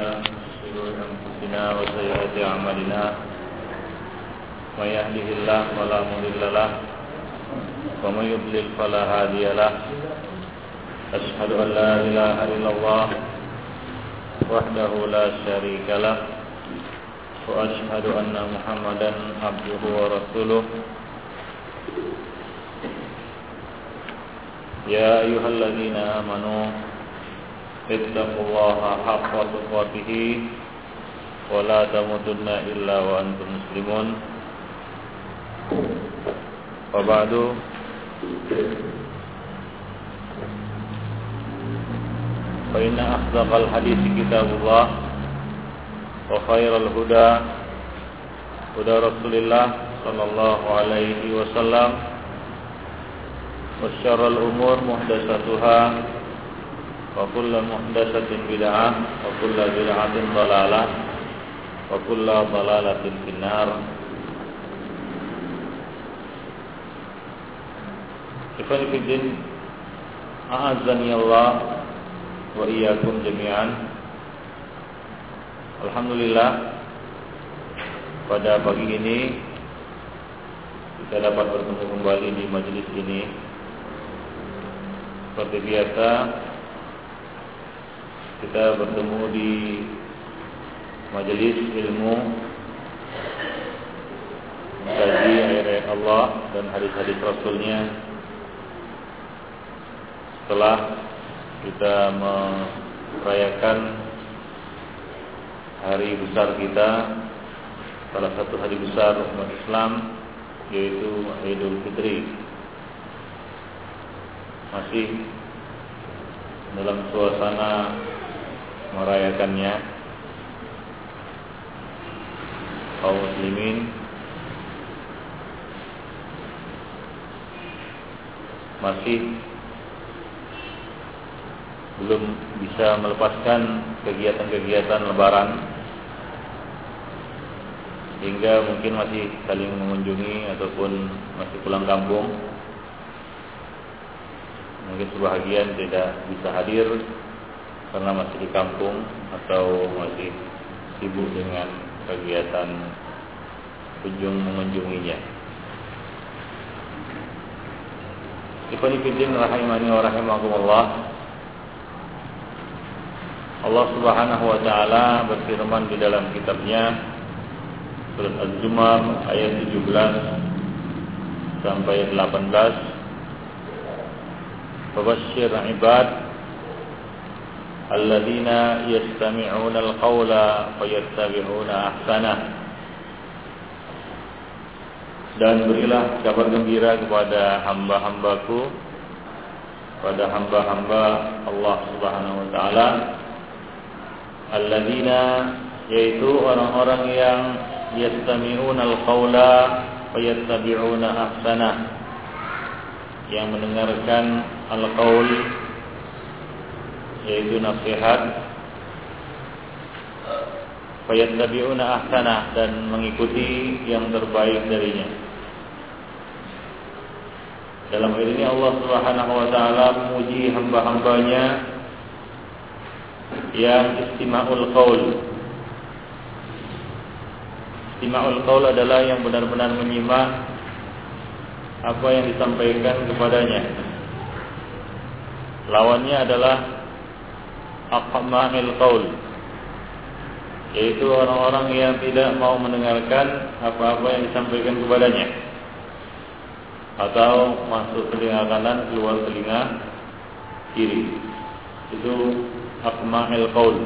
أنفسنا وسيئات أعمالنا. من يهده الله فلا مضل له ومن يضلل فلا هادي له. أشهد أن لا إله إلا الله وحده لا شريك له وأشهد أن محمدا عبده ورسوله. يا أيها الذين آمنوا اتقوا الله حق تقاته ولا تموتن إلا وأنتم مسلمون وبعد فإن أصدق الحديث كتاب الله وخير الهدى هدى رسول الله صلى الله عليه وسلم وشر الأمور محدثاتها وكل محدثة بدعة وكل بدعة ضلالة وكل ضلالة في النار Ikhwan Fiddin A'azani Allah Wa iyyakum jami'an Alhamdulillah Pada pagi ini Kita dapat bertemu kembali di majelis ini Seperti biasa kita bertemu di Majelis ilmu Mengkaji ayat-ayat Allah Dan hadis-hadis Rasulnya. Setelah kita merayakan hari besar kita salah satu hari besar umat Islam yaitu Idul Fitri. Masih dalam suasana merayakannya. Kaum muslimin. Masih belum bisa melepaskan kegiatan-kegiatan lebaran. Hingga mungkin masih saling mengunjungi ataupun masih pulang kampung. Mungkin sebahagian tidak bisa hadir karena masih di kampung atau masih sibuk dengan kegiatan kunjung mengunjunginya. Ikhwan fillah rahimani wa rahimakumullah. Allah Subhanahu wa taala berfirman di dalam kitabnya surat Az-Zumar ayat 17 sampai 18 Fabasyir ibad alladzina yastami'una al-qawla fayattabi'una ahsanah dan berilah kabar gembira kepada hamba-hambaku pada hamba-hamba Allah Subhanahu wa taala. alladzina yaitu orang-orang yang yastami'una al-qaula wa yattabi'una ahsana yang mendengarkan al-qaul yaitu nasihat wa yattabi'una ahsana dan mengikuti yang terbaik darinya dalam hal ini Allah Subhanahu wa taala memuji hamba-hambanya yang istima'ul qaul. Istima'ul qaul adalah yang benar-benar menyimak apa yang disampaikan kepadanya. Lawannya adalah aqma'il qaul. Yaitu orang-orang yang tidak mau mendengarkan apa-apa yang disampaikan kepadanya. Atau masuk telinga kanan keluar telinga kiri. Itu akma'il qaul.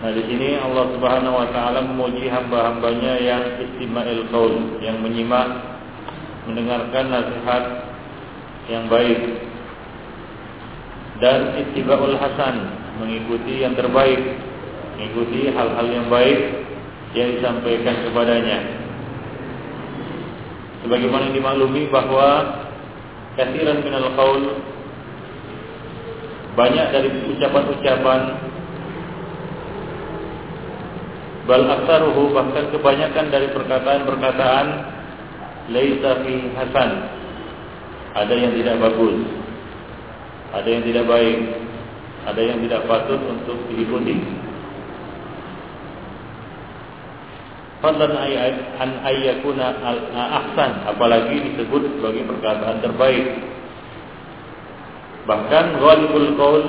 Nah di sini Allah Subhanahu wa taala memuji hamba-hambanya yang istima'il qaul, yang menyimak, mendengarkan nasihat yang baik dan ittiba'ul hasan, mengikuti yang terbaik, mengikuti hal-hal yang baik yang disampaikan kepadanya. Sebagaimana dimaklumi bahwa kasiran minal qaul banyak dari ucapan-ucapan bal aktsaruhu bahkan kebanyakan dari perkataan-perkataan laisa fi hasan ada yang tidak bagus ada yang tidak baik, ada yang tidak patut untuk diikuti. Fadlan ayat an ayyakuna al ahsan apalagi disebut sebagai perkataan terbaik. Bahkan ghalibul qaul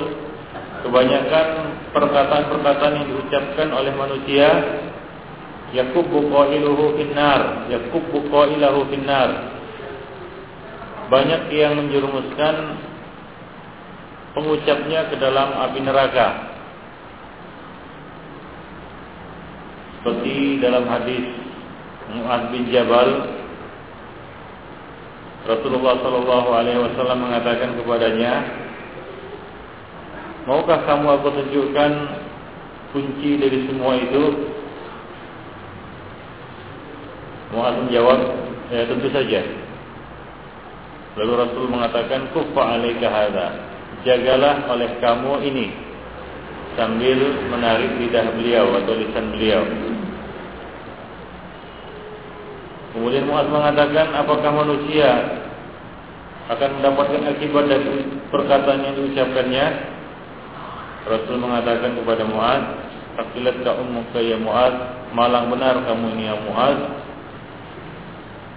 kebanyakan perkataan-perkataan yang diucapkan oleh manusia yakubbu qailuhu finnar yakubbu qailahu finnar banyak yang menjerumuskan pengucapnya ke dalam api neraka. Seperti dalam hadis Mu'ad bin Jabal Rasulullah Shallallahu Alaihi Wasallam mengatakan kepadanya, maukah kamu aku tunjukkan kunci dari semua itu? Mu'ad menjawab, ya tentu saja. Lalu Rasul mengatakan, kufa alaika hadha. Jagalah oleh kamu ini sambil menarik lidah beliau atau lisan beliau. Kemudian Muaz mengatakan, apakah manusia akan mendapatkan akibat dari perkataan yang diucapkannya? Rasul mengatakan kepada Muaz, Takilat ka ummuka ya Muaz, malang benar kamu ini ya Muaz.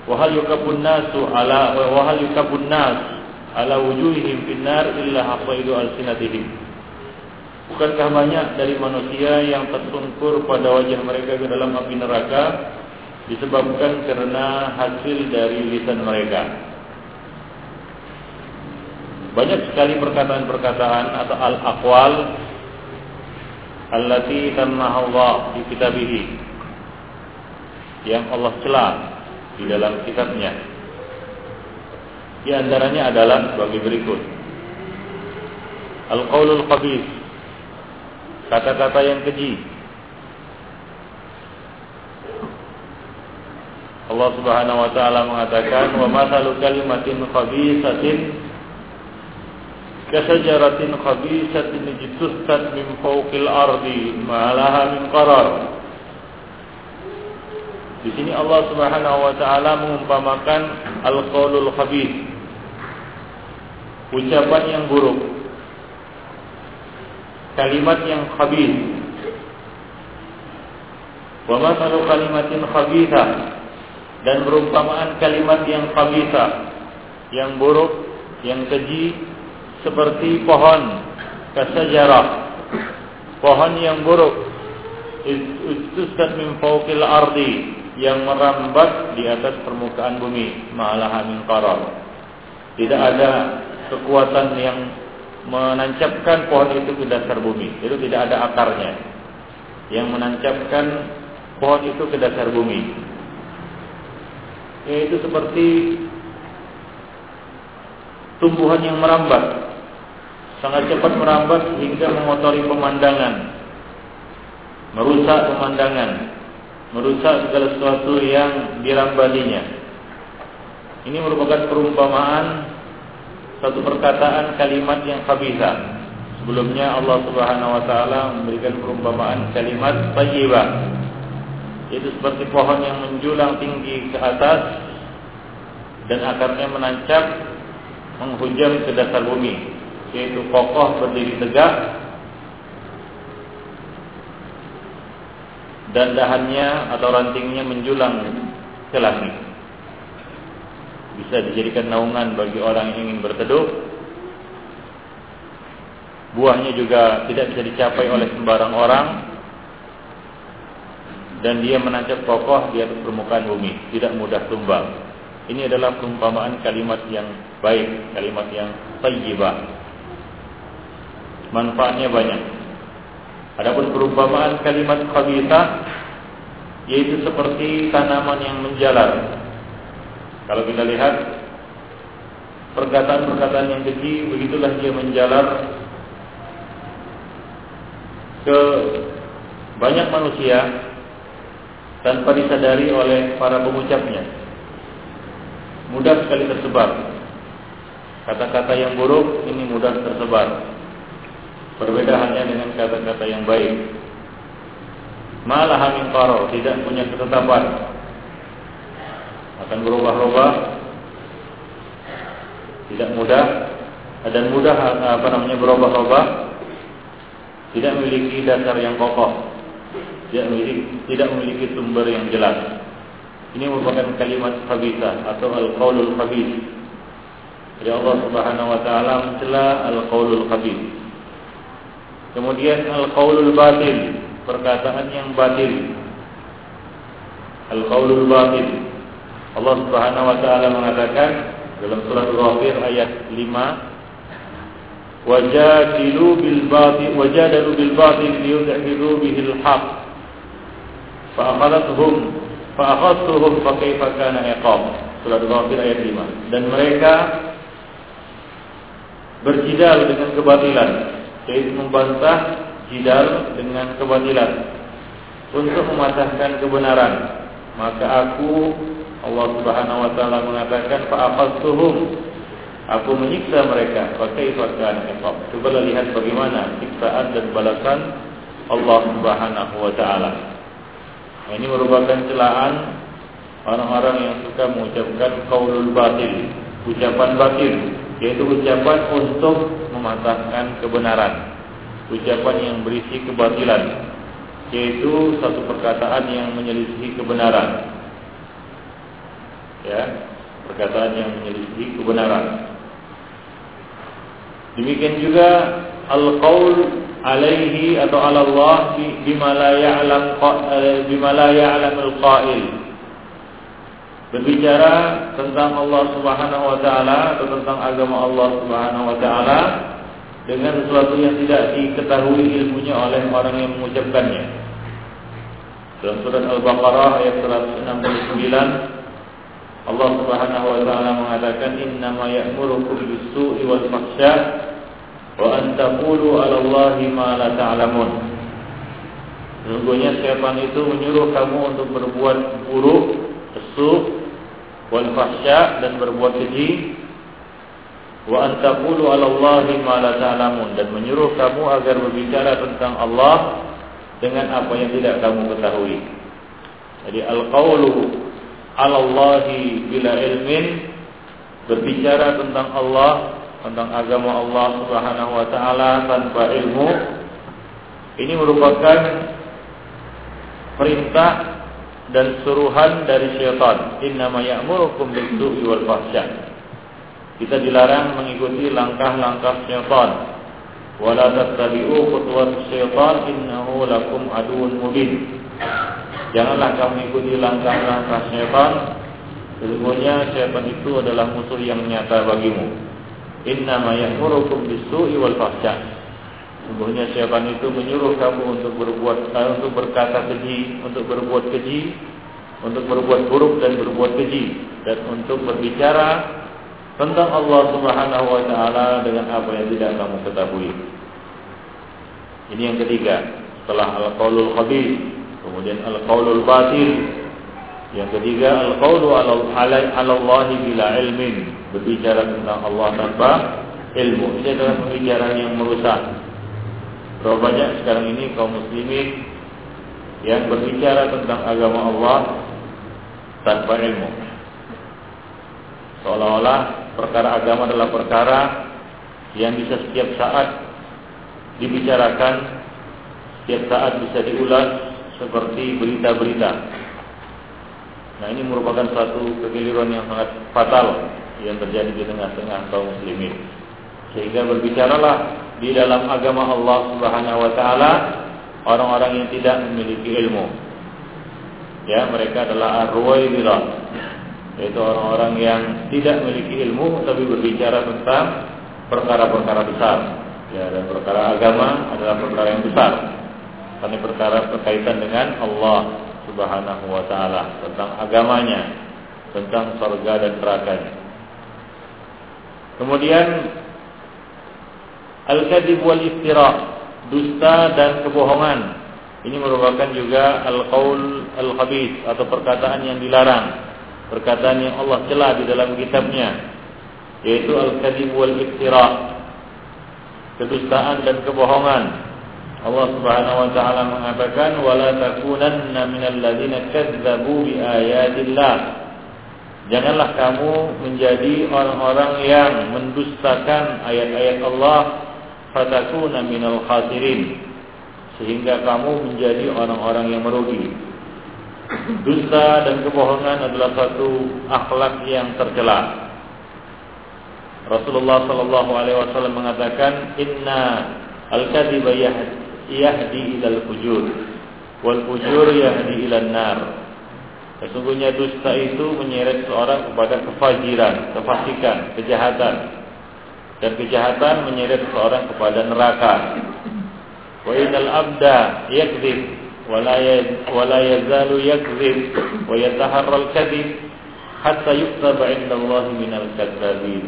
Wahal yukabun nasu ala wahal yukabun nas ala wujuhihim finnar illa hafaidu al-sinatihim. Bukankah banyak dari manusia yang tersungkur pada wajah mereka ke dalam api neraka disebabkan karena hasil dari lisan mereka? Banyak sekali perkataan-perkataan atau al-aqwal allati tanmaha Allah di kitabihi yang Allah celah di dalam kitabnya. Di antaranya adalah sebagai berikut. Al-qaulul khabith kata-kata yang keji. Allah Subhanahu wa taala mengatakan wa masalu kalimatin khabisatin kasajaratin khabisatin jitustat min fawqil ardi ma laha min qarar. Di sini Allah Subhanahu wa taala mengumpamakan al-qaulul khabith. Ucapan yang buruk. Kalimat yang khabith. Wa masalu kalimatin khabithah dan perumpamaan kalimat yang khabithah yang buruk, yang keji seperti pohon kasajarah. Pohon yang buruk. Istusat min fawqil ardi. Yang merambat di atas permukaan bumi. Ma'alaha min qarar tidak ada kekuatan yang menancapkan pohon itu ke dasar bumi. Itu tidak ada akarnya. Yang menancapkan pohon itu ke dasar bumi. Yaitu seperti tumbuhan yang merambat. Sangat cepat merambat hingga mengotori pemandangan. Merusak pemandangan. Merusak segala sesuatu yang dirambatinya. Ini merupakan perumpamaan satu perkataan kalimat yang khabisa. Sebelumnya Allah Subhanahu wa taala memberikan perumpamaan kalimat thayyibah. Itu seperti pohon yang menjulang tinggi ke atas dan akarnya menancap menghujam ke dasar bumi, yaitu kokoh berdiri tegak dan dahannya atau rantingnya menjulang ke langit bisa dijadikan naungan bagi orang yang ingin berteduh. Buahnya juga tidak bisa dicapai oleh sembarang orang dan dia menancap kokoh di atas permukaan bumi, tidak mudah tumbang. Ini adalah perumpamaan kalimat yang baik, kalimat yang thayyibah. Manfaatnya banyak. Adapun perumpamaan kalimat khabithah yaitu seperti tanaman yang menjalar kalau kita lihat perkataan-perkataan yang keji, begitulah dia menjalar ke banyak manusia tanpa disadari oleh para pengucapnya. Mudah sekali tersebar. Kata-kata yang buruk ini mudah tersebar. Berbeda halnya dengan kata-kata yang baik. Malah karo tidak punya ketetapan akan berubah-ubah tidak mudah dan mudah apa namanya berubah-ubah tidak memiliki dasar yang kokoh tidak memiliki, tidak memiliki sumber yang jelas. Ini merupakan kalimat khabithah atau al-qaulul khabith. Ya Allah Subhanahu wa taala mencela al-qaulul khabith. Kemudian al-qaulul batil, perkataan yang batil. Al-qaulul batil. Allah Subhanahu wa taala mengatakan dalam surat Ghafir ayat 5 wajadilu bil batil wajadalu bil batil liyudhiru bihil haq fa akhadathum fa akhadtuhum fa kaifa kana iqab surat ghafir ayat 5 dan mereka berjidal dengan kebatilan yaitu membantah jidal dengan kebatilan untuk mematahkan kebenaran maka aku Allah Subhanahu wa taala mengatakan fa akhadtuhum Aku menyiksa mereka. Pakai fakkan iqab. Coba lihat bagaimana siksaan dan balasan Allah Subhanahu wa taala. Ini merupakan celaan orang-orang yang suka mengucapkan qaulul batil, ucapan batil, yaitu ucapan untuk mematahkan kebenaran. Ucapan yang berisi kebatilan, yaitu satu perkataan yang menyelisihi kebenaran. Ya, perkataan yang menyelisihi kebenaran. Demikian juga al-qaul alaihi atau ala Allah bima la ya'lam eh, bima la ya'lam al-qail. Berbicara tentang Allah Subhanahu wa taala atau tentang agama Allah Subhanahu wa taala dengan sesuatu yang tidak diketahui ilmunya oleh orang yang mengucapkannya. Dalam surat Al-Baqarah ayat 169 Allah Subhanahu wa taala mengatakan innama ya'murukum bis-su'i wal fahsya' wa an taqulu 'ala Allahi ma la ta'lamun. Sesungguhnya setan itu menyuruh kamu untuk berbuat buruk, pesuk, wal fahsya dan berbuat keji. Wa an taqulu 'ala Allahi ma la ta'lamun dan menyuruh kamu agar berbicara tentang Allah dengan apa yang tidak kamu ketahui. Jadi al-qaulu 'ala Allahi bila ilmin berbicara tentang Allah tentang agama Allah Subhanahu wa taala tanpa ilmu ini merupakan perintah dan suruhan dari syaitan. Innama ya'murukum bis-su'i wal fahsya. Kita dilarang mengikuti langkah-langkah syaitan. Wala tattabi'u khutuwat syaitan innahu lakum aduwwun mubin. Janganlah kamu mengikuti langkah-langkah syaitan. Sesungguhnya syaitan itu adalah musuh yang nyata bagimu. Innama ya'murukum bis-su'i wal fahsya. Sungguhnya syaitan itu menyuruh kamu untuk berbuat uh, untuk berkata keji, untuk berbuat keji, untuk berbuat buruk dan berbuat keji dan untuk berbicara tentang Allah Subhanahu wa taala dengan apa yang tidak kamu ketahui. Ini yang ketiga, setelah al-qaulul khabith, kemudian al-qaulul batil. Yang ketiga, al-qaulu 'ala Allah bila ilmin, berbicara tentang Allah tanpa ilmu. Ini adalah pembicaraan yang merusak. Berapa banyak sekarang ini kaum muslimin yang berbicara tentang agama Allah tanpa ilmu. Seolah-olah perkara agama adalah perkara yang bisa setiap saat dibicarakan, setiap saat bisa diulas seperti berita-berita. Nah ini merupakan suatu kekeliruan yang sangat fatal yang terjadi di tengah-tengah kaum muslimin. Sehingga berbicaralah di dalam agama Allah Subhanahu wa taala orang-orang yang tidak memiliki ilmu. Ya, mereka adalah arwaibirah. Yaitu orang-orang yang tidak memiliki ilmu tapi berbicara tentang perkara-perkara besar. Ya, dan perkara agama adalah perkara yang besar. Karena perkara berkaitan dengan Allah Subhanahu wa taala, tentang agamanya, tentang surga dan nerakanya. Kemudian al-kadzib wal iftira, dusta dan kebohongan. Ini merupakan juga al-qaul al-khabith atau perkataan yang dilarang. Perkataan yang Allah celah di dalam kitabnya yaitu al-kadzib wal iftira. Kedustaan dan kebohongan. Allah Subhanahu wa taala mengatakan wala takunanna minal ladzina kadzdzabu bi ayatillah Janganlah kamu menjadi orang-orang yang mendustakan ayat-ayat Allah fatakuna minal khasirin sehingga kamu menjadi orang-orang yang merugi. Dusta dan kebohongan adalah satu akhlak yang tercela. Rasulullah Shallallahu Alaihi Wasallam mengatakan, Inna al-kadhiba yahdi ilal fujur, wal fujur yahdi ilal nar. Sesungguhnya dusta itu menyeret seorang kepada kefajiran, kefasikan, kejahatan. Dan kejahatan menyeret seorang kepada neraka. Wa inal abda yakdzib ولا يزال يكذب ويتحرى الكذب حتى يكتب عند الله من الكذابين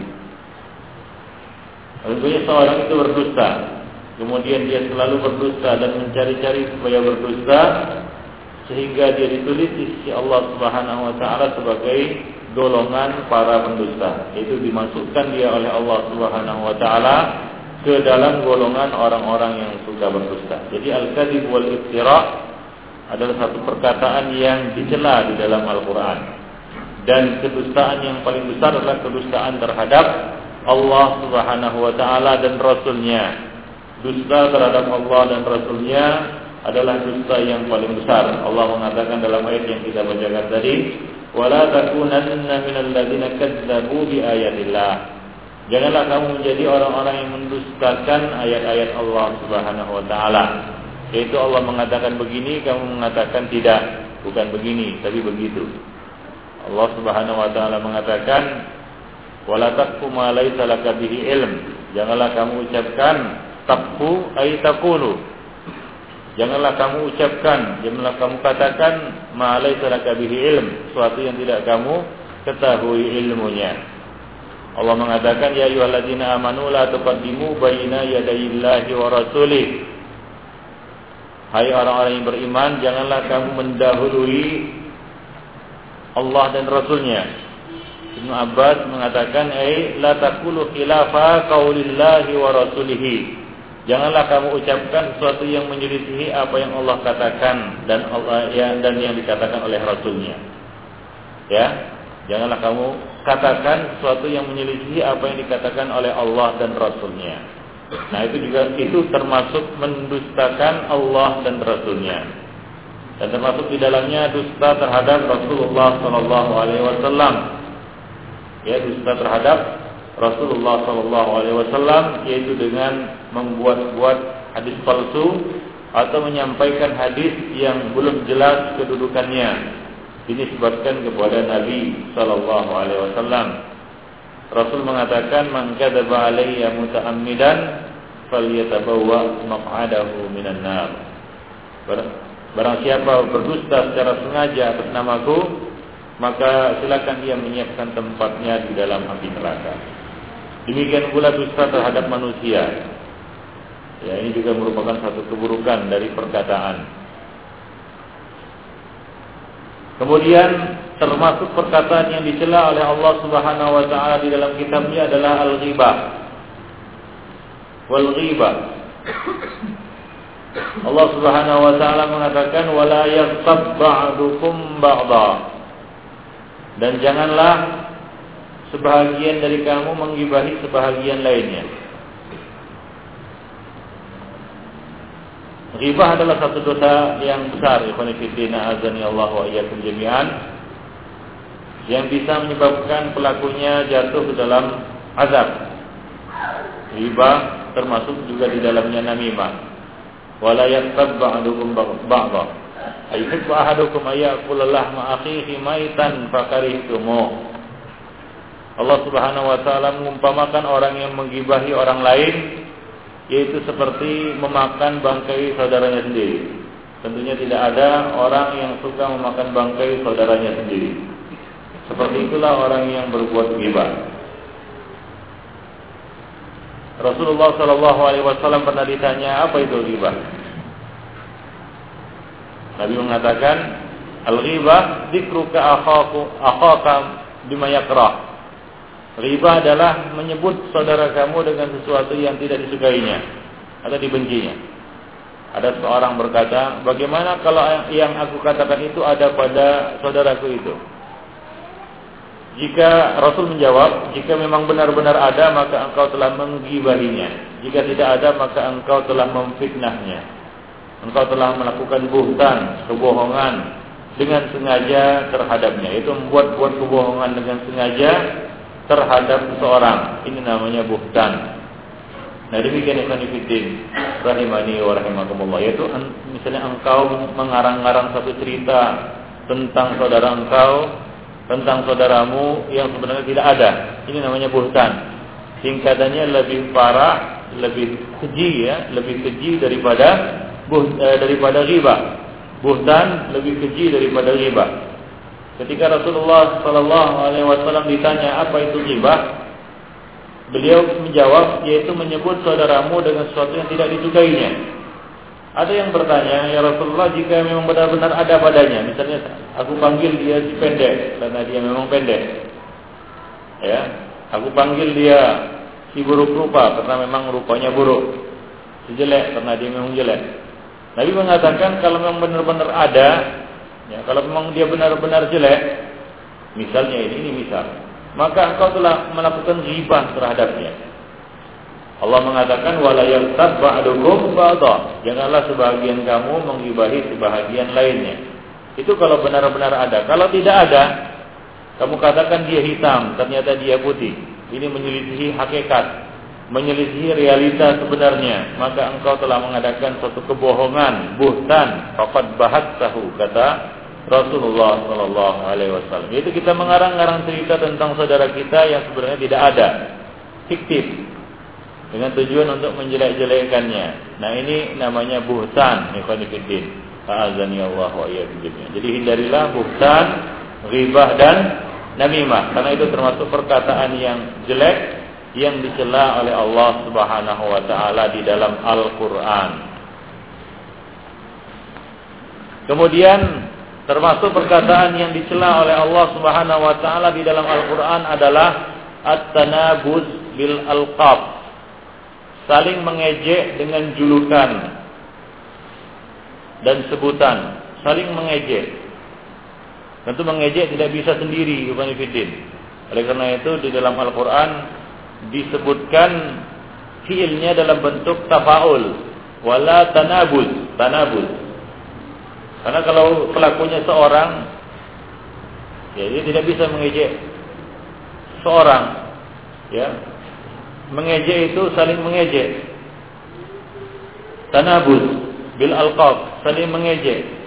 Sesungguhnya seorang itu berdusta Kemudian dia selalu berdusta Dan mencari-cari supaya berdusta Sehingga dia ditulis di sisi Allah subhanahu wa ta'ala Sebagai golongan para pendusta Itu dimasukkan dia oleh Allah subhanahu wa ta'ala Ke dalam golongan orang-orang yang suka berdusta Jadi al-kadhib wal-iftira' adalah satu perkataan yang dicela di dalam Al-Quran. Dan kedustaan yang paling besar adalah kedustaan terhadap Allah Subhanahu wa taala dan rasulnya. Dusta terhadap Allah dan rasulnya adalah dusta yang paling besar. Allah mengatakan dalam ayat yang kita bacakan tadi, "Wala takunanna minal ladzina kadzdzabu bi ayatillah." Janganlah kamu menjadi orang-orang yang mendustakan ayat-ayat Allah Subhanahu wa taala. Yaitu Allah mengatakan begini, kamu mengatakan tidak, bukan begini, tapi begitu. Allah Subhanahu wa taala mengatakan, "Wala taqfu ma laysa laka bihi ilm." Janganlah kamu ucapkan taqfu ay taqulu. Janganlah kamu ucapkan, janganlah kamu katakan ma laysa laka bihi ilm, sesuatu yang tidak kamu ketahui ilmunya. Allah mengatakan ya ayyuhalladzina amanu la tuqaddimu baina yadayillahi wa rasulih Hai orang-orang yang beriman, janganlah kamu mendahului Allah dan Rasulnya. Ibnu Abbas mengatakan, "Ai la taqulu khilafa qaulillahi wa rasulihi." Janganlah kamu ucapkan sesuatu yang menyelisihi apa yang Allah katakan dan Allah ya, dan yang dikatakan oleh Rasulnya. Ya, janganlah kamu katakan sesuatu yang menyelisihi apa yang dikatakan oleh Allah dan Rasulnya. Nah itu juga itu termasuk mendustakan Allah dan Rasulnya. Dan termasuk di dalamnya dusta terhadap Rasulullah Sallallahu Alaihi Wasallam. Ya dusta terhadap Rasulullah Sallallahu Alaihi Wasallam yaitu dengan membuat-buat hadis palsu atau menyampaikan hadis yang belum jelas kedudukannya dinisbatkan kepada Nabi Sallallahu Alaihi Wasallam. Rasul mengatakan man kadzaba alayya muta'ammidan falyatabawwa maq'adahu minan nar. Barang siapa berdusta secara sengaja atas namaku, maka silakan dia menyiapkan tempatnya di dalam api neraka. Demikian pula dusta terhadap manusia. Ya, ini juga merupakan satu keburukan dari perkataan. Kemudian termasuk perkataan yang dicela oleh Allah Subhanahu wa taala di dalam kitabnya adalah al-ghibah. Wal ghibah. Allah Subhanahu wa taala mengatakan wala yaghtab ba'dukum ba'dha. Dan janganlah sebahagian dari kamu menggibahi sebahagian lainnya. Ghibah adalah satu dosa yang besar, ikhwan fillah azani Allah wa iyyakum jami'an yang bisa menyebabkan pelakunya jatuh ke dalam azab. Riba termasuk juga di dalamnya namimah. Wala yaktab ba'dukum ba'dha. Ayyuhibbu ahadukum ayyakula lahma akhihi maitan fakarihtumu. Allah Subhanahu wa taala mengumpamakan orang yang menggibahi orang lain yaitu seperti memakan bangkai saudaranya sendiri. Tentunya tidak ada orang yang suka memakan bangkai saudaranya sendiri. Seperti itulah orang yang berbuat ghibah. Rasulullah Shallallahu Alaihi Wasallam pernah ditanya apa itu ghibah. Nabi mengatakan al-ghibah dikruka akhaku akhaka bima. Riba adalah menyebut saudara kamu dengan sesuatu yang tidak disukainya atau dibencinya. Ada seorang berkata, bagaimana kalau yang aku katakan itu ada pada saudaraku itu? Jika Rasul menjawab, jika memang benar-benar ada maka engkau telah menggibahinya. Jika tidak ada maka engkau telah memfitnahnya. engkau telah melakukan buhtan, kebohongan dengan sengaja terhadapnya. Itu membuat-buat kebohongan dengan sengaja terhadap seseorang. Ini namanya buhtan. Nah demikian Ibn Fiddin Rahimani wa rahimakumullah. Yaitu misalnya engkau mengarang-arang satu cerita Tentang saudara engkau Tentang saudaramu yang sebenarnya tidak ada. Ini namanya buhtan. Singkatannya lebih parah Lebih keji ya. Lebih keji daripada buh, eh, daripada riba Buhtan lebih keji daripada riba Ketika Rasulullah Sallallahu Alaihi Wasallam ditanya apa itu riba, Beliau menjawab yaitu menyebut saudaramu dengan sesuatu yang tidak disukainya. Ada yang bertanya, ya Rasulullah jika memang benar-benar ada padanya, misalnya aku panggil dia si pendek karena dia memang pendek. Ya, aku panggil dia si buruk rupa karena memang rupanya buruk. Si jelek karena dia memang jelek. Nabi mengatakan kalau memang benar-benar ada, ya kalau memang dia benar-benar jelek, misalnya ini, ini misal, maka engkau telah melakukan ghibah terhadapnya. Allah mengatakan wala yaghtab ba'dukum ba'dha. Janganlah sebagian kamu menggibahi sebahagian lainnya. Itu kalau benar-benar ada. Kalau tidak ada, kamu katakan dia hitam, ternyata dia putih. Ini menyelisihi hakikat, menyelisihi realita sebenarnya. Maka engkau telah mengadakan suatu kebohongan, buhtan, faqad bahattahu kata Rasulullah Shallallahu Alaihi Wasallam. Yaitu kita mengarang-arang cerita tentang saudara kita yang sebenarnya tidak ada, fiktif, dengan tujuan untuk menjelek-jelekkannya. Nah ini namanya buhtan, ikhwanifidin. Azani Allah wa Jadi hindarilah buhtan, ghibah dan namimah karena itu termasuk perkataan yang jelek yang dicela oleh Allah Subhanahu wa taala di dalam Al-Qur'an. Kemudian Termasuk perkataan yang dicela oleh Allah Subhanahu wa taala di dalam Al-Qur'an adalah at-tanabuz bil alqab. Saling mengejek dengan julukan dan sebutan, saling mengejek. Tentu mengejek tidak bisa sendiri, Ibn Fiddin. Oleh karena itu di dalam Al-Qur'an disebutkan fiilnya dalam bentuk tafaul wala tanabuz, tanabuz karena kalau pelakunya seorang, ya dia tidak bisa mengejek seorang, ya. Mengejek itu saling mengejek. Tanabuz bil alqab, saling mengejek.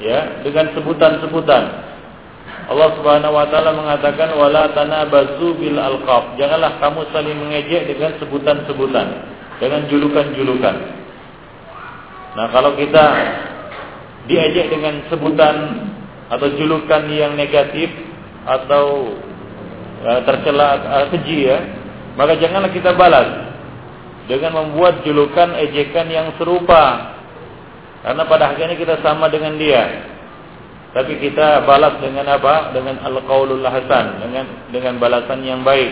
Ya, dengan sebutan-sebutan. Allah Subhanahu wa taala mengatakan wala tanabazu bil alqab. Janganlah kamu saling mengejek dengan sebutan-sebutan, dengan julukan-julukan. Nah, kalau kita diajak dengan sebutan atau julukan yang negatif atau uh, tercela uh, keji ya, maka janganlah kita balas dengan membuat julukan ejekan yang serupa. Karena pada akhirnya kita sama dengan dia. Tapi kita balas dengan apa? Dengan al-qaulul hasan, dengan dengan balasan yang baik,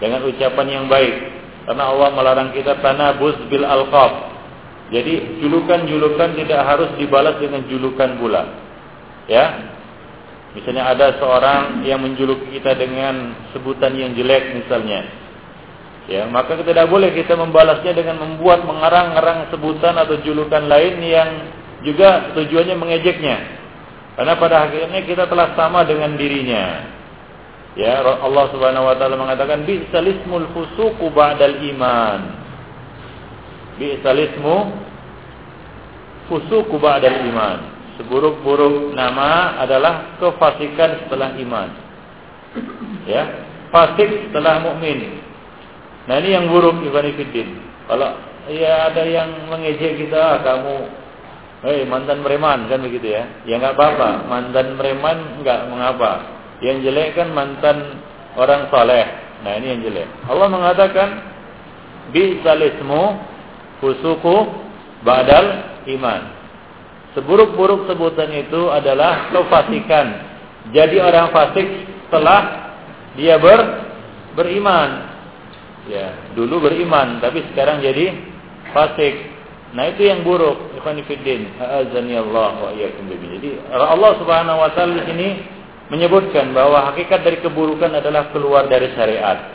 dengan ucapan yang baik. Karena Allah melarang kita tanabuz bil alqab, jadi julukan-julukan tidak harus dibalas dengan julukan pula. Ya. Misalnya ada seorang yang menjuluki kita dengan sebutan yang jelek misalnya. Ya, maka tidak boleh kita membalasnya dengan membuat mengarang-arang sebutan atau julukan lain yang juga tujuannya mengejeknya. Karena pada akhirnya kita telah sama dengan dirinya. Ya, Allah Subhanahu wa taala mengatakan bisalismul fusuqu ba'dal iman bi'salismu fusuku ba'dal iman. Seburuk-buruk nama adalah kefasikan setelah iman. Ya, fasik setelah mukmin. Nah ini yang buruk Ibn Fiddin. Kalau ya ada yang mengejek kita, ah, kamu Hei mantan preman kan begitu ya? Ya nggak apa-apa, mantan preman nggak mengapa. Yang jelek kan mantan orang soleh. Nah ini yang jelek. Allah mengatakan bi salismu fusuku badal iman. Seburuk-buruk sebutan itu adalah kefasikan. Jadi orang fasik setelah dia ber beriman. Ya, dulu beriman tapi sekarang jadi fasik. Nah, itu yang buruk. Ikhwan fillah, azani Allah wa Jadi Allah Subhanahu wa taala di sini menyebutkan bahwa hakikat dari keburukan adalah keluar dari syariat.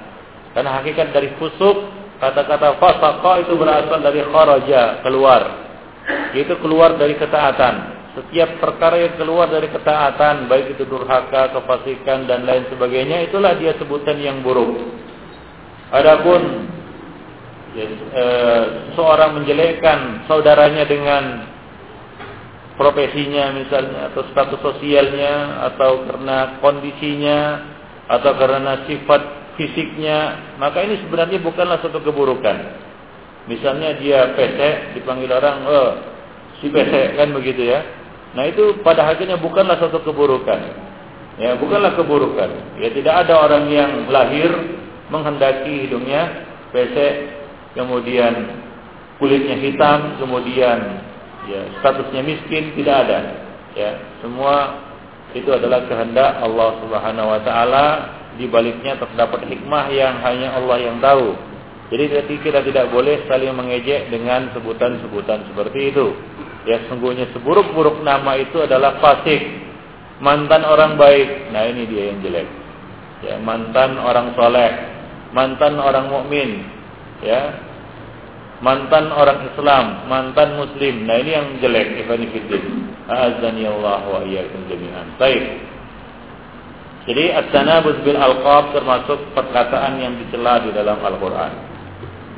Karena hakikat dari fusuk Kata-kata fasaqa itu berasal dari kharaja, keluar. yaitu keluar dari ketaatan. Setiap perkara yang keluar dari ketaatan, baik itu durhaka, kefasikan dan lain sebagainya, itulah dia sebutan yang buruk. Adapun ya, e, seorang menjelekkan saudaranya dengan profesinya misalnya atau status sosialnya atau karena kondisinya atau karena sifat fisiknya, maka ini sebenarnya bukanlah suatu keburukan. Misalnya dia pesek dipanggil orang, "Oh, si pesek," kan begitu ya. Nah, itu pada hakikatnya bukanlah suatu keburukan. Ya, bukanlah keburukan. Ya, tidak ada orang yang lahir menghendaki hidungnya pesek, kemudian kulitnya hitam, kemudian ya statusnya miskin, tidak ada. Ya, semua itu adalah kehendak Allah Subhanahu wa taala di baliknya terdapat hikmah yang hanya Allah yang tahu. Jadi kita tidak boleh saling mengejek dengan sebutan-sebutan seperti itu. Ya sungguhnya seburuk-buruk nama itu adalah fasik, mantan orang baik. Nah ini dia yang jelek. Ya mantan orang soleh, mantan orang mukmin, ya mantan orang Islam, mantan Muslim. Nah ini yang jelek, Ibn Fiddin. Azani Allah wa iyyakum jami'an. Baik. Jadi at-tanabuz bil alqab termasuk perkataan yang dicela di dalam Al-Qur'an.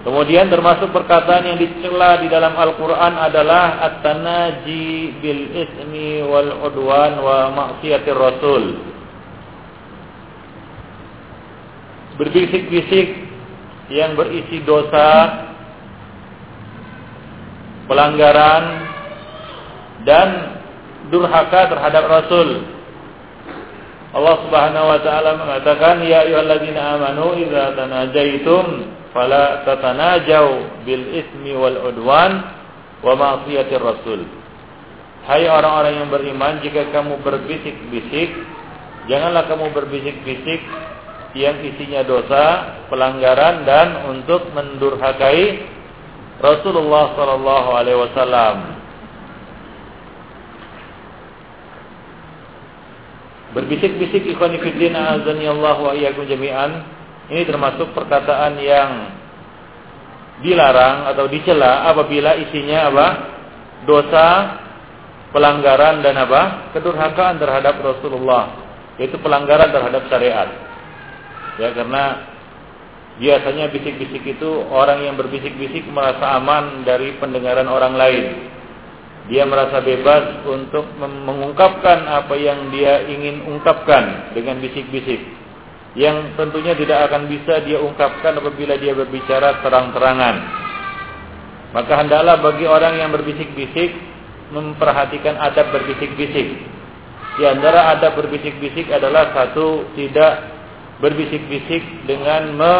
Kemudian termasuk perkataan yang dicela di dalam Al-Qur'an adalah at-tanaji bil ismi wal udwan wa maksiatir rasul. Berbisik-bisik yang berisi dosa pelanggaran dan durhaka terhadap Rasul. Allah Subhanahu wa taala mengatakan ya ayyuhalladzina amanu idza tanajaitum fala tatanajau bil ismi wal udwan wa ma'siyatir rasul. Hai orang-orang yang beriman, jika kamu berbisik-bisik, janganlah kamu berbisik-bisik yang isinya dosa, pelanggaran dan untuk mendurhakai Rasulullah sallallahu alaihi wasallam berbisik-bisik ikhwan fillah azani Allah wa iyyakum jami'an ini termasuk perkataan yang dilarang atau dicela apabila isinya apa? dosa, pelanggaran dan apa? kedurhakaan terhadap Rasulullah yaitu pelanggaran terhadap syariat. Ya karena Biasanya bisik-bisik itu orang yang berbisik-bisik merasa aman dari pendengaran orang lain. Dia merasa bebas untuk mengungkapkan apa yang dia ingin ungkapkan dengan bisik-bisik. Yang tentunya tidak akan bisa dia ungkapkan apabila dia berbicara terang-terangan. Maka hendaklah bagi orang yang berbisik-bisik memperhatikan adab berbisik-bisik. Di antara adab berbisik-bisik adalah satu tidak berbisik-bisik dengan me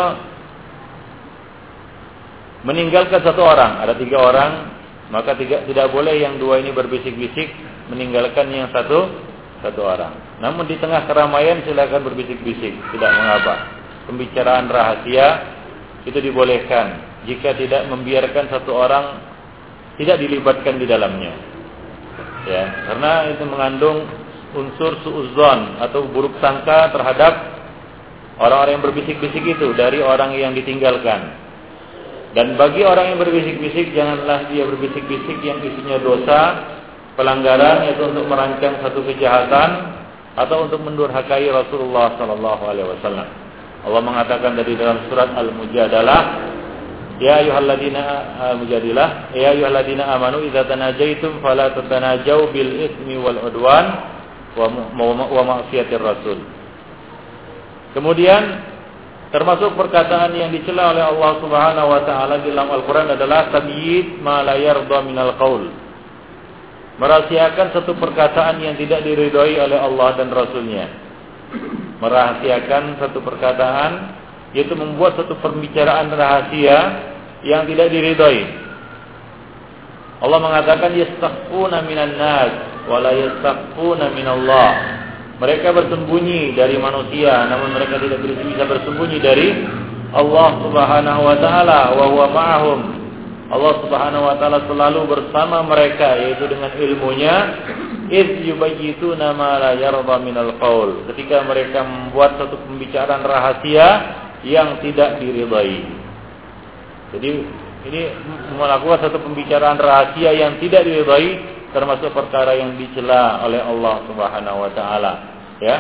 meninggalkan satu orang. Ada tiga orang, maka tiga, tidak boleh yang dua ini berbisik-bisik meninggalkan yang satu satu orang. Namun di tengah keramaian silakan berbisik-bisik, tidak mengapa. Pembicaraan rahasia itu dibolehkan jika tidak membiarkan satu orang tidak dilibatkan di dalamnya. Ya, karena itu mengandung unsur suuzon atau buruk sangka terhadap Orang-orang yang berbisik-bisik itu dari orang yang ditinggalkan. Dan bagi orang yang berbisik-bisik janganlah dia berbisik-bisik yang isinya dosa, pelanggaran yaitu untuk merancang satu kejahatan atau untuk mendurhakai Rasulullah sallallahu alaihi wasallam. Allah mengatakan dari dalam surat Al-Mujadalah, Ya ayyuhalladzina mujadilah, ya ayyuhalladzina amanu idza tanajaitum fala bil ismi wal udwan wa ma'siyatir rasul. Kemudian termasuk perkataan yang dicela oleh Allah Subhanahu wa taala di dalam Al-Qur'an adalah tabyid ma la yarda minal qaul. Merahasiakan satu perkataan yang tidak diridhoi oleh Allah dan Rasulnya. Merahasiakan satu perkataan yaitu membuat satu pembicaraan rahasia yang tidak diridhoi. Allah mengatakan yastakhfuna minan nas wa la yastakhfuna minallah. Mereka bersembunyi dari manusia, namun mereka tidak bisa bersembunyi dari Allah Subhanahu wa taala. Allah Subhanahu wa taala selalu bersama mereka yaitu dengan ilmunya id yubayyituna ma la yarda minal. Ketika mereka membuat satu pembicaraan rahasia yang tidak diridai. Jadi ini melakukan satu pembicaraan rahasia yang tidak diridhai termasuk perkara yang dicela oleh Allah Subhanahu wa taala. Ya.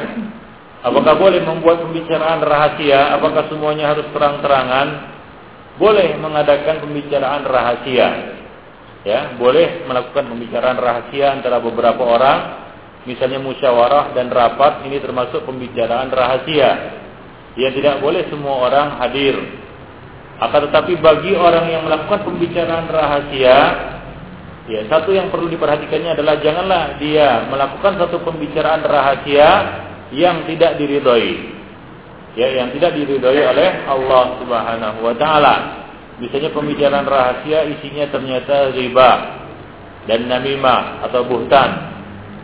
Apakah boleh membuat pembicaraan rahasia? Apakah semuanya harus terang-terangan? Boleh mengadakan pembicaraan rahasia. Ya boleh melakukan pembicaraan rahasia antara beberapa orang. Misalnya musyawarah dan rapat ini termasuk pembicaraan rahasia. Yang tidak boleh semua orang hadir. Akan tetapi bagi orang yang melakukan pembicaraan rahasia, ya satu yang perlu diperhatikannya adalah janganlah dia melakukan satu pembicaraan rahasia yang tidak diridhoi. Ya, yang tidak diridhoi oleh Allah Subhanahu wa taala. Misalnya pembicaraan rahasia isinya ternyata riba dan namimah atau buhtan,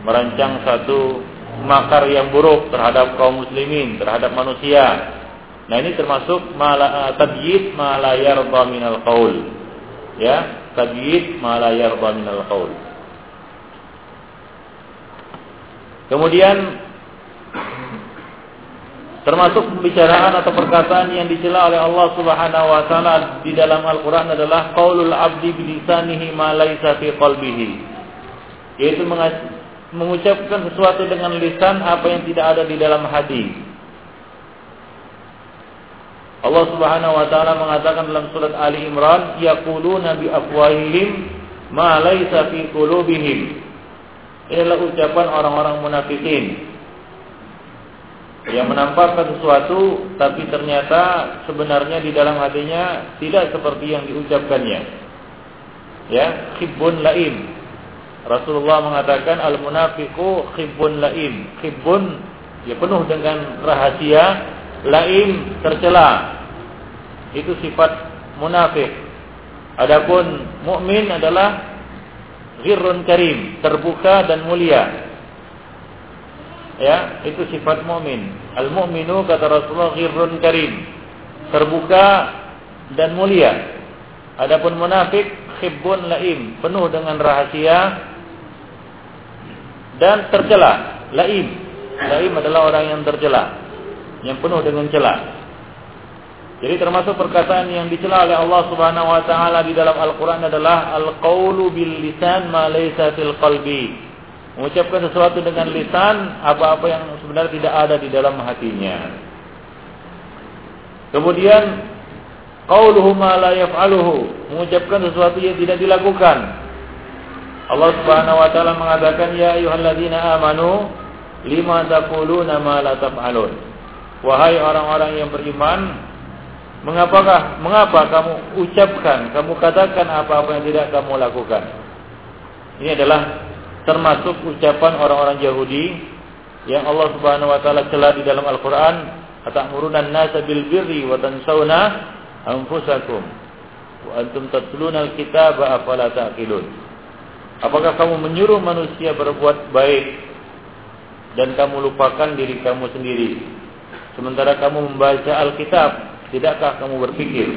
merancang satu makar yang buruk terhadap kaum muslimin, terhadap manusia, Nah ini termasuk mala, uh, tabyid ma la yarda minal qaul. Ya, tabyid ma la yarda qaul. Kemudian termasuk pembicaraan atau perkataan yang dicela oleh Allah Subhanahu wa taala di dalam Al-Qur'an adalah qaulul abdi bilisanihi ma laisa fi qalbihi. Yaitu mengucapkan sesuatu dengan lisan apa yang tidak ada di dalam hati. Allah Subhanahu wa taala mengatakan dalam surat Ali Imran, yaquluna bi afwahihim ma laisa fi qulubihim. Inilah ucapan orang-orang munafikin yang menampakkan sesuatu tapi ternyata sebenarnya di dalam hatinya tidak seperti yang diucapkannya. Ya, khibbun laim. Rasulullah mengatakan al munafiqu khibbun laim. Khibbun ya penuh dengan rahasia laim tercela. Itu sifat munafik. Adapun mukmin adalah ghirrun karim, terbuka dan mulia. Ya, itu sifat mukmin. Al-mu'minu kata Rasulullah ghirrun karim, terbuka dan mulia. Adapun munafik khibbun laim, penuh dengan rahasia dan tercela. Laim. Laim adalah orang yang tercela yang penuh dengan celah. Jadi termasuk perkataan yang dicela oleh Allah Subhanahu wa taala di dalam Al-Qur'an adalah al-qaulu bil lisan ma laysa fil qalbi. Mengucapkan sesuatu dengan lisan apa-apa yang sebenarnya tidak ada di dalam hatinya. Kemudian qauluhu ma la yaf'aluhu, mengucapkan sesuatu yang tidak dilakukan. Allah Subhanahu wa taala mengatakan ya ayyuhalladzina amanu lima taquluna ma la taf'alun. Wahai orang-orang yang beriman, mengapakah mengapa kamu ucapkan, kamu katakan apa-apa yang tidak kamu lakukan? Ini adalah termasuk ucapan orang-orang Yahudi yang Allah Subhanahu wa taala celah di dalam Al-Qur'an, "Atamuruna an-nasa bil birri wa tansawna anfusakum wa antum tatluna al-kitaba afala ta'qilun?" Apakah kamu menyuruh manusia berbuat baik dan kamu lupakan diri kamu sendiri? Sementara kamu membaca Alkitab, tidakkah kamu berpikir?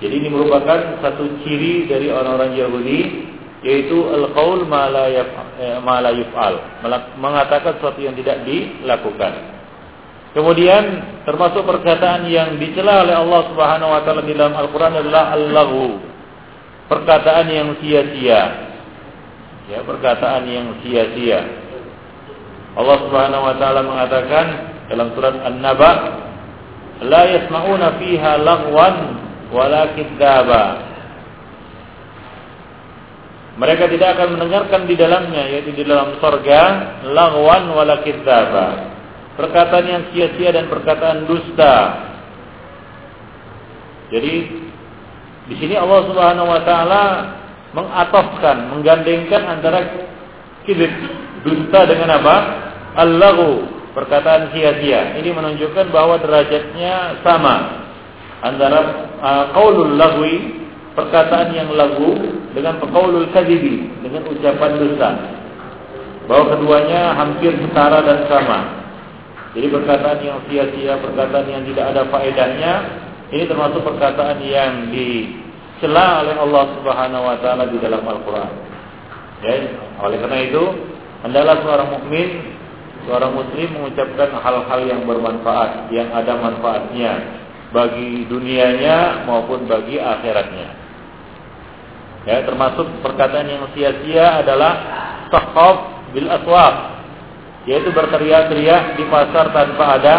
Jadi ini merupakan satu ciri dari orang-orang Yahudi yaitu al-qaul ma eh, yuf'al, mengatakan sesuatu yang tidak dilakukan. Kemudian termasuk perkataan yang dicela oleh Allah Subhanahu wa taala dalam Al-Qur'an adalah al-lahu. Perkataan yang sia-sia. Ya, perkataan yang sia-sia. Allah Subhanahu wa taala mengatakan dalam surat An-Naba la yasma'una fiha lagwan wala kidzaba mereka tidak akan mendengarkan di dalamnya yaitu di dalam sorga lagwan wala kidzaba perkataan yang sia-sia dan perkataan dusta. Jadi di sini Allah Subhanahu wa taala mengatofkan, menggandengkan antara kibir dusta dengan apa? Allahu perkataan sia-sia. Ini menunjukkan bahwa derajatnya sama antara uh, qaulul lagwi, perkataan yang lagu dengan qaulul kadzibi, dengan ucapan dusta. Bahwa keduanya hampir setara dan sama. Jadi perkataan yang sia-sia, perkataan yang tidak ada faedahnya, ini termasuk perkataan yang dicela oleh Allah Subhanahu wa taala di dalam Al-Qur'an. Ya, oleh karena itu, hendaklah seorang mukmin seorang muslim mengucapkan hal-hal yang bermanfaat, yang ada manfaatnya. bagi dunianya maupun bagi akhiratnya. Ya, termasuk perkataan yang sia-sia adalah saqaf bil aswaq, yaitu berteriak-teriak di pasar tanpa ada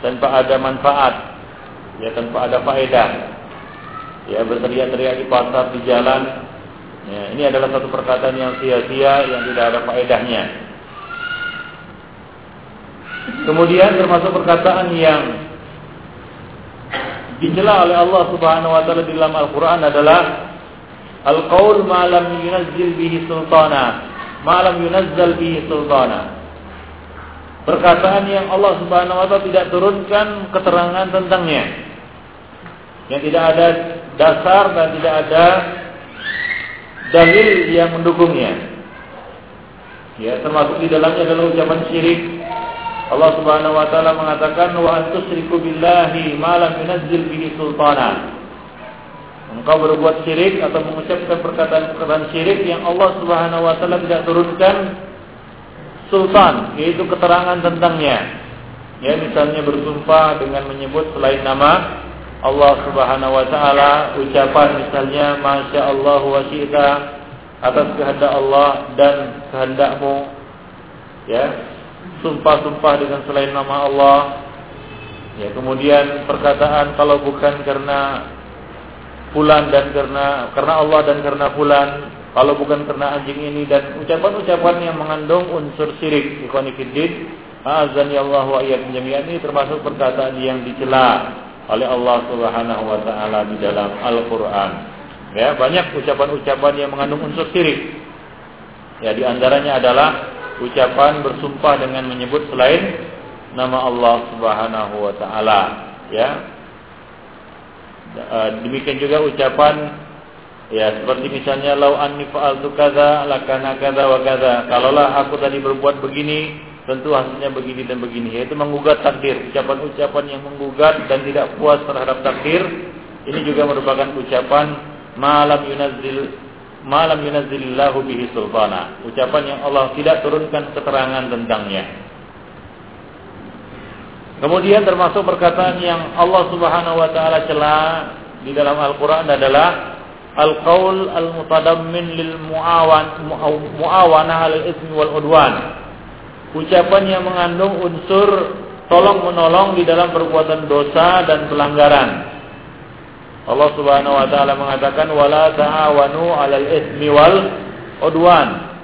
tanpa ada manfaat, ya tanpa ada faedah. Ya, berteriak-teriak di pasar di jalan. Ya, ini adalah satu perkataan yang sia-sia yang tidak ada faedahnya. Kemudian termasuk perkataan yang dicela oleh Allah Subhanahu wa taala di dalam Al-Qur'an adalah al-qaul ma lam yunazzil bihi sultana, ma lam yunazzal bihi sultana. Perkataan yang Allah Subhanahu wa taala tidak turunkan keterangan tentangnya. Yang tidak ada dasar dan tidak ada dalil yang mendukungnya. Ya, termasuk di dalamnya adalah ucapan syirik. Allah Subhanahu wa taala mengatakan wa antusriku billahi ma lam yunazzil bihi sultana. Engkau berbuat syirik atau mengucapkan perkataan-perkataan syirik yang Allah Subhanahu wa taala tidak turunkan sultan, yaitu keterangan tentangnya. Ya, misalnya bersumpah dengan menyebut selain nama Allah Subhanahu wa taala, ucapan misalnya masya Allah wa atas kehendak Allah dan kehendakmu. Ya. Sumpah-sumpah dengan selain nama Allah. Ya, kemudian perkataan kalau bukan karena fulan dan karena karena Allah dan karena fulan kalau bukan karena anjing ini dan ucapan-ucapan yang mengandung unsur syirik ikhwan fillah azan ya Allah wa iyyakum jami'an ini termasuk perkataan yang dicela oleh Allah Subhanahu wa taala di dalam Al-Qur'an. Ya, banyak ucapan-ucapan yang mengandung unsur syirik. Ya, di antaranya adalah ucapan bersumpah dengan menyebut selain nama Allah Subhanahu wa taala, ya. Demikian juga ucapan Ya, seperti misalnya lau anni fa'altu kadza lakana kadza wa kadza. Kalaulah aku tadi berbuat begini, tentu hasilnya begini dan begini. Yaitu menggugat takdir, ucapan-ucapan yang menggugat dan tidak puas terhadap takdir. Ini juga merupakan ucapan malam yunazzil malam yunazzilillahu bihi sultana. Ucapan yang Allah tidak turunkan keterangan tentangnya. Kemudian termasuk perkataan yang Allah Subhanahu wa taala cela di dalam Al-Qur'an adalah al-qaul al-mutadammin lil muawan muawana al ismi wal udwan. Ucapan yang mengandung unsur tolong menolong di dalam perbuatan dosa dan pelanggaran. Allah Subhanahu wa taala mengatakan wala ta'awanu 'alal ismi wal udwan.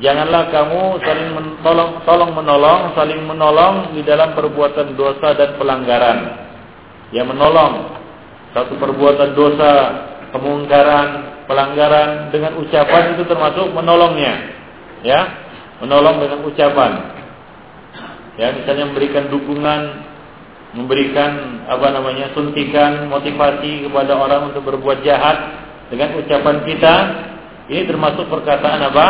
Janganlah kamu saling menolong, tolong menolong, saling menolong di dalam perbuatan dosa dan pelanggaran. Yang menolong satu perbuatan dosa kemungkaran, pelanggaran dengan ucapan itu termasuk menolongnya. Ya, menolong dengan ucapan. Ya, misalnya memberikan dukungan, memberikan apa namanya suntikan, motivasi kepada orang untuk berbuat jahat dengan ucapan kita. Ini termasuk perkataan apa?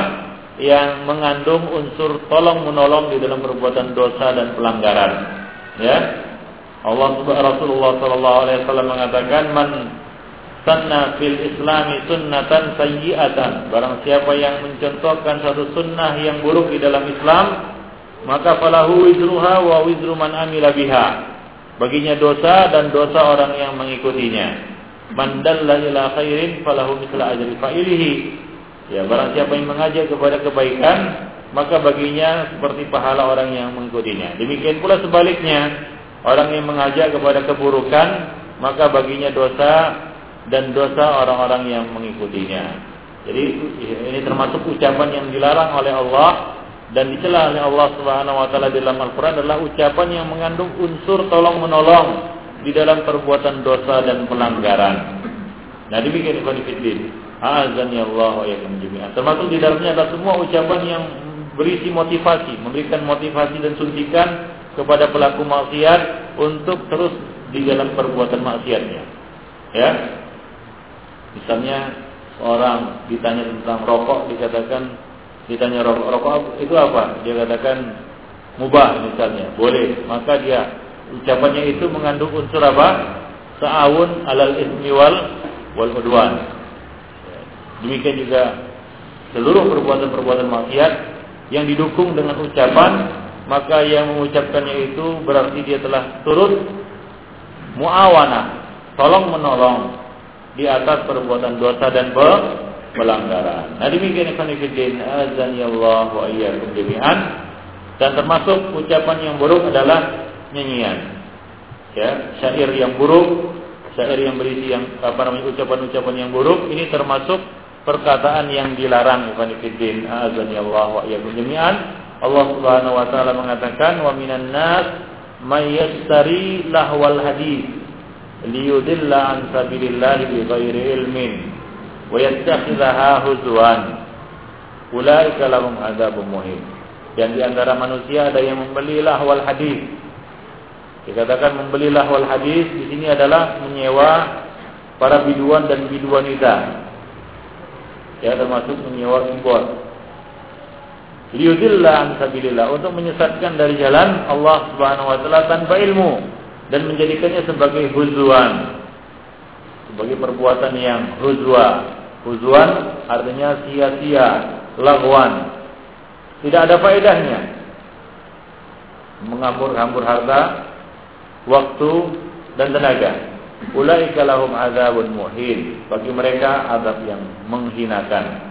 Yang mengandung unsur tolong menolong di dalam perbuatan dosa dan pelanggaran. Ya, Allah Rasulullah Sallallahu Alaihi Wasallam mengatakan man sanna fil islami sunnatan sayyi'atan barang siapa yang mencontohkan satu sunnah yang buruk di dalam Islam maka falahu wizruha wa wizru man amila baginya dosa dan dosa orang yang mengikutinya. Man ila khairin falahu mithla ajri fa'ilihi. Ya barang siapa yang mengajak kepada kebaikan maka baginya seperti pahala orang yang mengikutinya. Demikian pula sebaliknya. Orang yang mengajak kepada keburukan maka baginya dosa dan dosa orang-orang yang mengikutinya. Jadi ini termasuk ucapan yang dilarang oleh Allah dan dicela oleh Allah Subhanahu wa taala dalam Al-Qur'an adalah ucapan yang mengandung unsur tolong menolong di dalam perbuatan dosa dan pelanggaran. Nah, demikian ikhwan fillah. Azan ya Allah wa yakum jami'an. Termasuk di dalamnya adalah semua ucapan yang berisi motivasi, memberikan motivasi dan suntikan kepada pelaku maksiat untuk terus di dalam perbuatan maksiatnya. Ya, Misalnya orang ditanya tentang rokok dikatakan ditanya rokok rokok itu apa? Dia katakan mubah misalnya, boleh. Maka dia ucapannya itu mengandung unsur apa? Sa'awun alal ismi wal wal udwan. Demikian juga seluruh perbuatan-perbuatan maksiat yang didukung dengan ucapan maka yang mengucapkannya itu berarti dia telah turut muawana, tolong menolong di atas perbuatan dosa dan pelanggaran. Nah demikian Ibn Fiddin azan ya Allah wa iyyakum jami'an dan termasuk ucapan yang buruk adalah nyanyian. Ya, syair yang buruk, syair yang berisi yang apa namanya ucapan-ucapan yang buruk ini termasuk perkataan yang dilarang Ibn Fiddin azan ya Allah wa iyyakum jami'an. Allah Subhanahu wa taala mengatakan wa minan nas may yastari lahwal hadis liyudilla an sabilillahi bighairi ilmin wa huzwan ulaika lahum adzabun dan di antara manusia ada yang membeli lahwal hadis. Dikatakan membeli lahwal hadis di sini adalah menyewa para biduan dan biduanita ya termasuk menyewa impor. Liyudilla an sabilillah untuk menyesatkan dari jalan Allah Subhanahu wa taala tanpa ilmu dan menjadikannya sebagai huzwan sebagai perbuatan yang huzwa huzwan artinya sia-sia lagwan tidak ada faedahnya. Menghambur-hambur harta waktu dan tenaga. Ulaika lahum adzabun muhin. Bagi mereka azab yang menghinakan.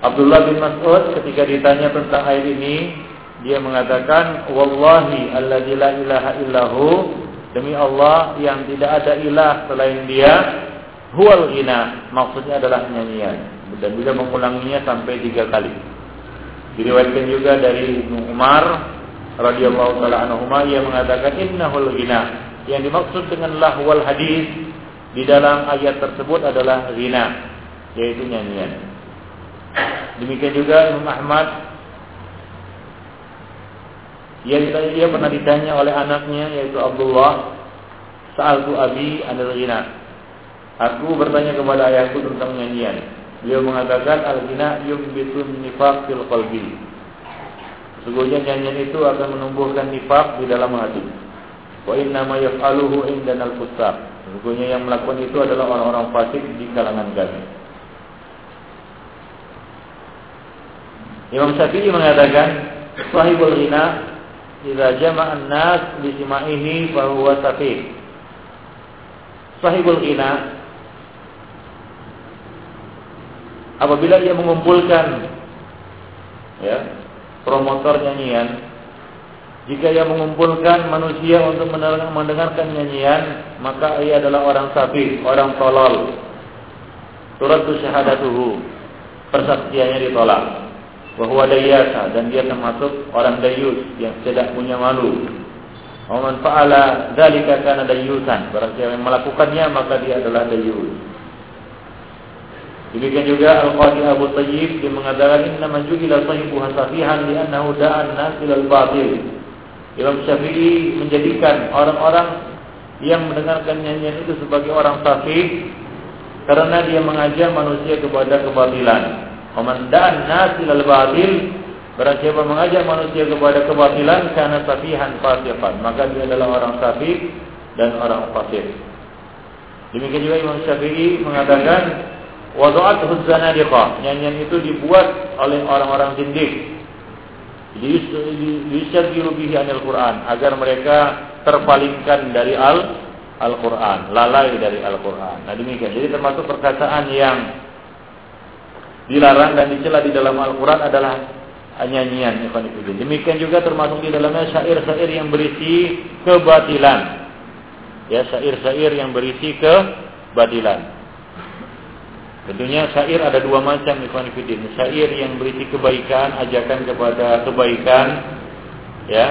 Abdullah bin Mas'ud ketika ditanya tentang ayat ini dia mengatakan wallahi alladzi la ilaha illahu demi Allah yang tidak ada ilah selain dia huwal ghina. Maksudnya adalah nyanyian. Dan beliau mengulanginya sampai tiga kali. Diriwayatkan juga dari Ibnu Umar radhiyallahu taala anhu ia mengatakan innahul ghina. Yang dimaksud dengan lahwal hadis di dalam ayat tersebut adalah ghina yaitu nyanyian. Demikian juga Imam Ahmad ia, ia pernah ditanya oleh anaknya yaitu Abdullah, "Sa'altu abi anil ghina." Aku bertanya kepada ayahku tentang nyanyian. Beliau mengatakan al-ghina yumbitu nifaq fil qalbi. Sesungguhnya nyanyian itu akan menumbuhkan nifak di dalam hati. Wa inna ma yaf'aluhu indana al-fusaq. Sesungguhnya yang melakukan itu adalah orang-orang fasik di kalangan kami. Imam Syafi'i mengatakan, sahibul ghina Idza jama'an nas bi sima'ihi fa huwa safih. Sahibul ghina apabila ia mengumpulkan ya, promotor nyanyian jika ia mengumpulkan manusia untuk mendengarkan nyanyian, maka ia adalah orang sapi, orang tolol. Turatu syahadatuhu. Persaksiannya ditolak bahwa dayasa dan dia termasuk orang dayus yang tidak punya malu. Waman fa'ala dzalika kana dayusan. Barang siapa yang melakukannya maka dia adalah dayus. Demikian juga Al-Qadi Abu Tayyib dia mengatakan inna man ju'ila sahibu hasafihan li'annahu da'an nas ilal batil. Imam Syafi'i menjadikan orang-orang yang mendengarkan nyanyian itu sebagai orang safih karena dia mengajak manusia kepada kebatilan. Komandan nasil al batil Barang siapa mengajak manusia kepada kebatilan Karena safihan fasifan Maka dia adalah orang safih Dan orang fasif Demikian juga Imam Syafi'i mengatakan Wadu'at huzzanadiqah Nyanyian itu dibuat oleh orang-orang zindik Yusyagiru bihi anil Quran Agar mereka terpalingkan dari al Al-Quran Lalai dari Al-Quran Nah demikian Jadi termasuk perkataan yang dilarang dan dicela di dalam Al-Quran adalah nyanyian. Demikian juga termasuk di dalamnya syair-syair yang berisi kebatilan. Ya, syair-syair yang berisi kebatilan. Tentunya syair ada dua macam Ikhwanifidin. Syair yang berisi kebaikan, ajakan kepada kebaikan, ya,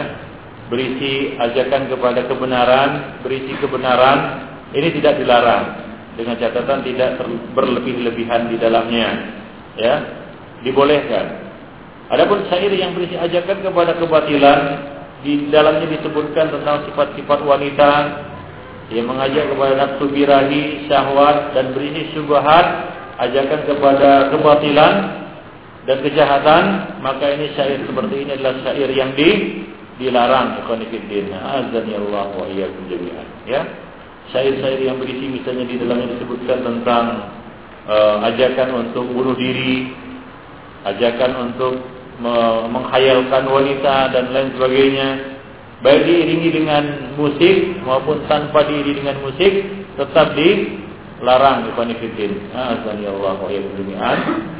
berisi ajakan kepada kebenaran, berisi kebenaran, ini tidak dilarang dengan catatan tidak berlebih-lebihan di dalamnya ya dibolehkan. Adapun syair yang berisi ajakan kepada kebatilan di dalamnya disebutkan tentang sifat-sifat wanita yang mengajak kepada nafsu birahi, syahwat dan berisi syubhat, ajakan kepada kebatilan dan kejahatan, maka ini syair seperti ini adalah syair yang di dilarang ikhwan fillah. Azani Allah wa iyyakum jami'an. Ya. Syair-syair yang berisi misalnya di dalamnya disebutkan tentang uh, ajakan untuk bunuh diri, ajakan untuk me menghayalkan wanita dan lain sebagainya. baik diiringi dengan musik maupun tanpa diiringi dengan musik tetap dilarang ikhwan fillah azani Allah wa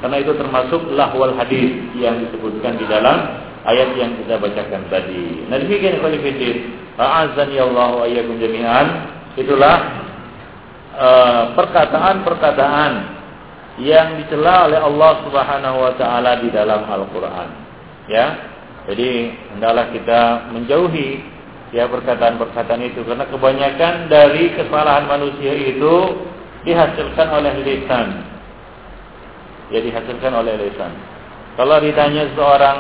karena itu termasuk lahwal hadis yang disebutkan di dalam ayat yang kita bacakan tadi. Nah demikian ikhwan fillah azani Allah wa jami'an. Itulah uh, perkataan-perkataan yang dicela oleh Allah Subhanahu wa taala di dalam Al-Qur'an. Ya? Jadi hendaklah kita menjauhi ya perkataan-perkataan itu. Karena kebanyakan dari kesalahan manusia itu dihasilkan oleh lisan. Ya dihasilkan oleh lisan. Kalau ditanya seorang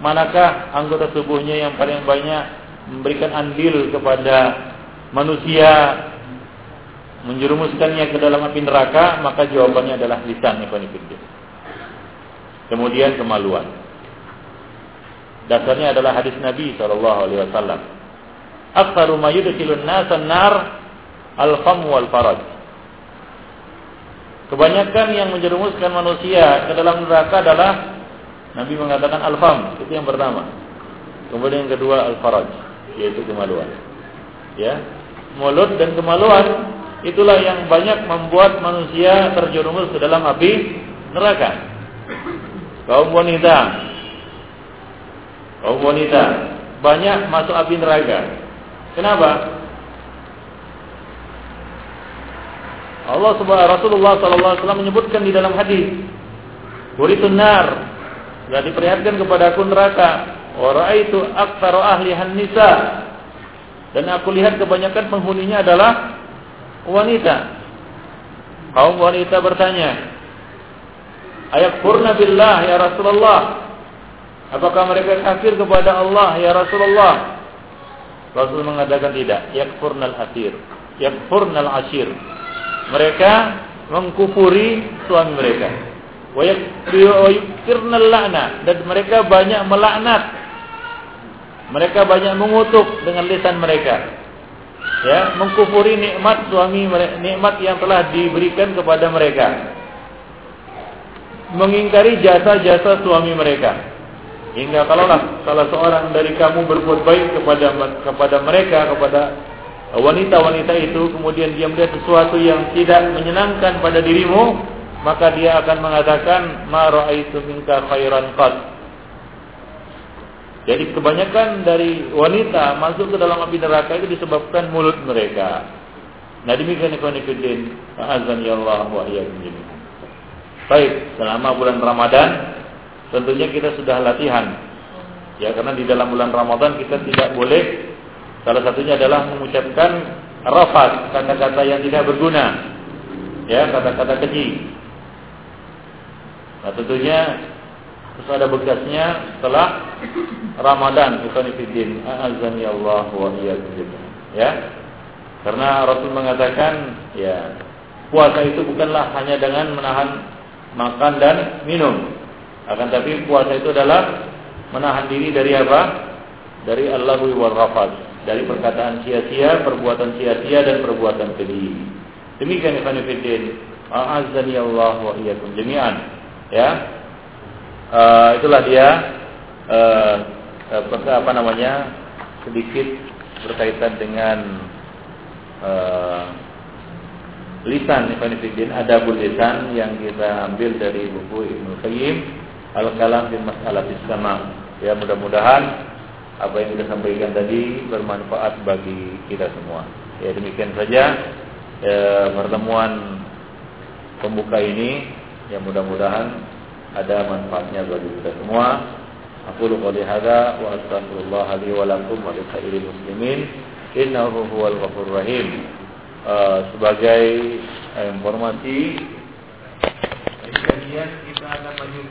manakah anggota tubuhnya yang paling banyak memberikan andil kepada manusia menjerumuskannya ke dalam api neraka, maka jawabannya adalah lisan Kemudian kemaluan. Dasarnya adalah hadis Nabi Shallallahu Alaihi Wasallam. Aktsaru ma yudkhilun nasan nar al-fam wal faraj. Kebanyakan yang menjerumuskan manusia ke dalam neraka adalah Nabi mengatakan al-fam, itu yang pertama. Kemudian yang kedua al-faraj, yaitu kemaluan. Ya. Mulut dan kemaluan itulah yang banyak membuat manusia terjerumus ke dalam api neraka. Kaum wanita kaum wanita banyak masuk api neraka. Kenapa? Allah subhanahu Rasulullah sallallahu alaihi wasallam menyebutkan di dalam hadis, "Buritun nar." Telah diperlihatkan kepada aku neraka. Wa raaitu aktsaru ahli nisa. Dan aku lihat kebanyakan penghuninya adalah wanita. Kaum wanita bertanya, "Ayakfurna billah ya Rasulullah?" Apakah mereka kafir kepada Allah ya Rasulullah? Rasul mengatakan tidak. Yakfurnal asir. Yakfurnal asir. Mereka mengkufuri suami mereka. Dan mereka banyak melaknat. Mereka banyak mengutuk dengan lisan mereka. Ya, mengkufuri nikmat suami nikmat yang telah diberikan kepada mereka. Mengingkari jasa-jasa suami mereka Hingga kalaulah salah seorang dari kamu berbuat baik kepada kepada mereka, kepada wanita-wanita itu, kemudian dia melihat sesuatu yang tidak menyenangkan pada dirimu, maka dia akan mengatakan ma raaitu minka khairan qad. Jadi kebanyakan dari wanita masuk ke dalam api neraka itu disebabkan mulut mereka. Nah demikian ikhwan fillah, azan ya Allah wa Baik, selama bulan Ramadan tentunya kita sudah latihan. Ya karena di dalam bulan Ramadan kita tidak boleh salah satunya adalah mengucapkan rafat, kata-kata yang tidak berguna. Ya, kata-kata keji. Nah, tentunya terus ada bekasnya setelah Ramadan, bukan fillah. Azan ya Allah wa. Ya. Karena Rasul mengatakan, ya, puasa itu bukanlah hanya dengan menahan makan dan minum, akan tapi puasa itu adalah menahan diri dari apa? Dari Allahu wal rafad, dari perkataan sia-sia, perbuatan sia-sia dan perbuatan keji. Demikian ikhwan fillah. A'azzani Allah wa iyyakum jami'an. Ya. Uh, itulah dia uh, apa namanya? sedikit berkaitan dengan uh, lisan Ibn Fiddin adabul lisan yang kita ambil dari buku Ibnu Qayyim Al-Kalam di Masalah Sama. Ya mudah-mudahan apa yang kita sampaikan tadi bermanfaat bagi kita semua. Ya demikian saja ya, pertemuan pembuka ini. Ya mudah-mudahan ada manfaatnya bagi kita semua. Aku qouli hadza wa astaghfirullah li wa lakum wa lisa'iril muslimin innahu huwal rahim. Uh, sebagai uh, informasi kajian kita akan lanjutkan